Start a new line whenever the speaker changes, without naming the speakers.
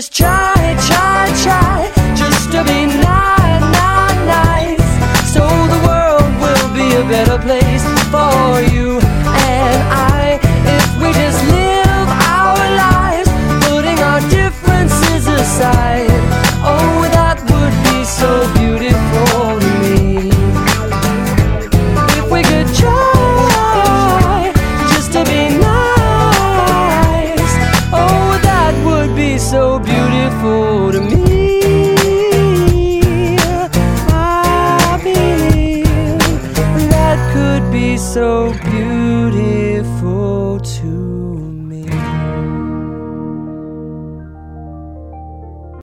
Just try, try, try, just to be nice, nice, nice. So the world will be a better place so beautiful to me. I believe that could be so beautiful.